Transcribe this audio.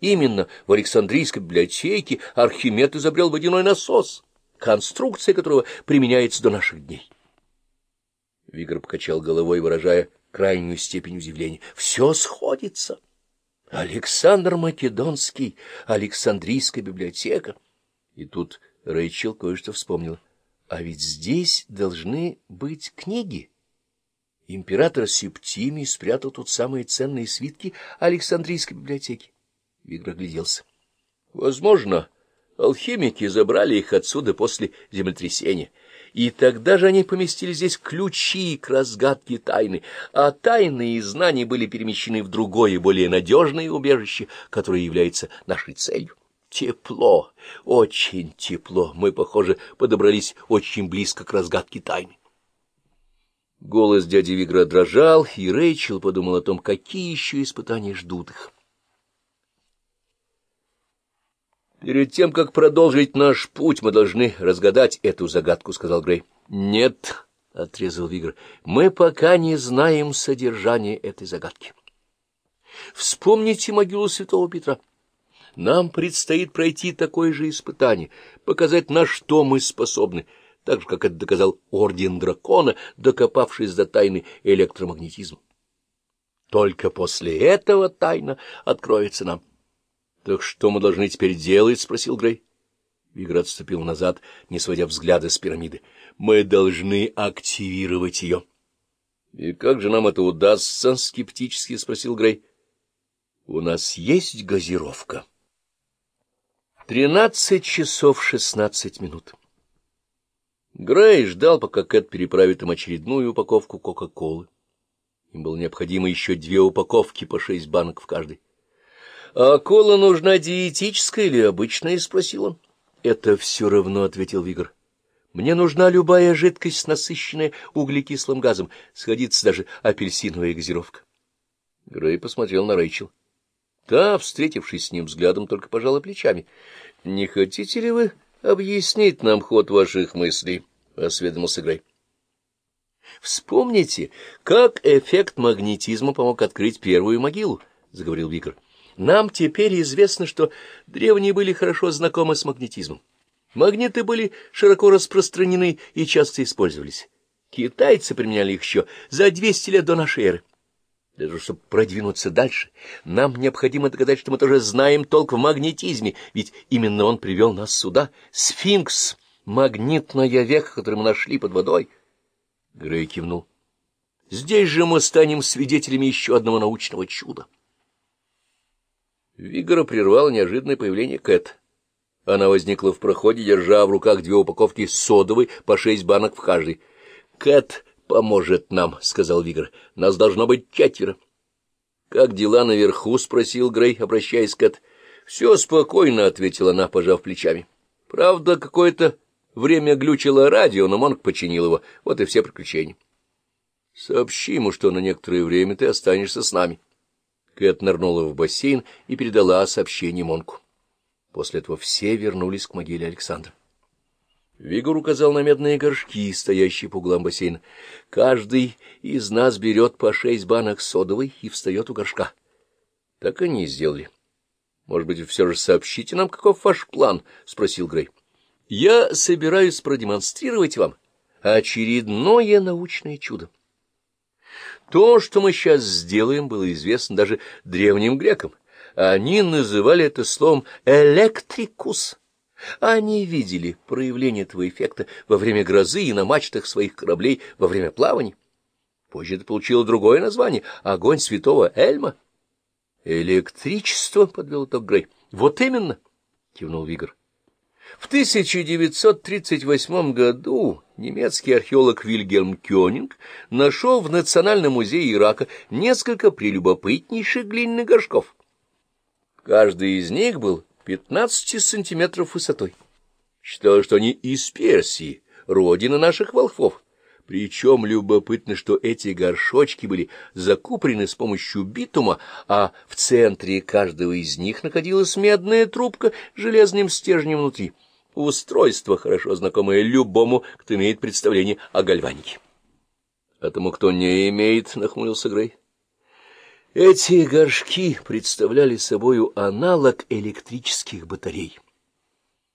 Именно в Александрийской библиотеке Архимед изобрел водяной насос, конструкция которого применяется до наших дней. Вигр покачал головой, выражая крайнюю степень удивления. Все сходится. Александр Македонский, Александрийская библиотека. И тут Рэйчел кое-что вспомнила. А ведь здесь должны быть книги. Император Септимий спрятал тут самые ценные свитки Александрийской библиотеки. Вигр огляделся. Возможно, алхимики забрали их отсюда после землетрясения. И тогда же они поместили здесь ключи к разгадке тайны, а тайные знания были перемещены в другое, более надежное убежище, которое является нашей целью. Тепло, очень тепло. Мы, похоже, подобрались очень близко к разгадке тайны. Голос дяди Вигра дрожал, и Рэйчел подумал о том, какие еще испытания ждут их. «Перед тем, как продолжить наш путь, мы должны разгадать эту загадку», — сказал Грей. «Нет», — отрезал Вигр, — «мы пока не знаем содержания этой загадки. Вспомните могилу святого Петра. Нам предстоит пройти такое же испытание, показать, на что мы способны» так же, как это доказал Орден Дракона, докопавшись до тайны электромагнетизма. Только после этого тайна откроется нам. — Так что мы должны теперь делать? — спросил Грей. Виград отступил назад, не сводя взгляда с пирамиды. — Мы должны активировать ее. — И как же нам это удастся? — скептически спросил Грей. — У нас есть газировка. Тринадцать часов шестнадцать минут. Грей ждал, пока Кэт переправит им очередную упаковку Кока-Колы. Им было необходимо еще две упаковки по шесть банок в каждой. — А кола нужна диетическая или обычная? — спросил он. — Это все равно, — ответил Вигр. — Мне нужна любая жидкость, насыщенная углекислым газом. Сходится даже апельсиновая газировка. Грей посмотрел на Рэйчел. Та, встретившись с ним взглядом, только пожала плечами. — Не хотите ли вы объяснить нам ход ваших мыслей? — осведомился Грей. — Вспомните, как эффект магнетизма помог открыть первую могилу, — заговорил Викар. — Нам теперь известно, что древние были хорошо знакомы с магнетизмом. Магниты были широко распространены и часто использовались. Китайцы применяли их еще за 200 лет до нашей эры. Даже чтобы продвинуться дальше, нам необходимо доказать, что мы тоже знаем толк в магнетизме, ведь именно он привел нас сюда. Сфинкс — магнитная веха, которую мы нашли под водой. Грей кивнул. Здесь же мы станем свидетелями еще одного научного чуда. Вигора прервал неожиданное появление Кэт. Она возникла в проходе, держа в руках две упаковки содовой по шесть банок в каждой. Кэт поможет нам, — сказал Вигр. — Нас должно быть четверо. — Как дела наверху? — спросил Грей, обращаясь к Кэт. — Все спокойно, — ответила она, пожав плечами. — Правда, какое-то время глючило радио, но Монк починил его. Вот и все приключения. — Сообщи ему, что на некоторое время ты останешься с нами. Кэт нырнула в бассейн и передала сообщение Монку. После этого все вернулись к могиле Александра. Вигор указал на медные горшки, стоящие по углам бассейна. Каждый из нас берет по шесть банок содовой и встает у горшка. Так они и сделали. — Может быть, все же сообщите нам, каков ваш план? — спросил Грей. — Я собираюсь продемонстрировать вам очередное научное чудо. То, что мы сейчас сделаем, было известно даже древним грекам. Они называли это словом «электрикус». Они видели проявление этого эффекта во время грозы и на мачтах своих кораблей во время плаваний. Позже это получило другое название — огонь святого Эльма. — Электричество, — подвел итог Грей. — Вот именно, — кивнул Вигр. В 1938 году немецкий археолог Вильгельм Кёнинг нашел в Национальном музее Ирака несколько прелюбопытнейших глиняных горшков. Каждый из них был 15 сантиметров высотой. Считалось, что они из Персии, родины наших волхвов. Причем любопытно, что эти горшочки были закупорены с помощью битума, а в центре каждого из них находилась медная трубка с железным стержнем внутри. Устройство, хорошо знакомое любому, кто имеет представление о гальванике. — А тому, кто не имеет, — нахмурился Грей. — Эти горшки представляли собою аналог электрических батарей.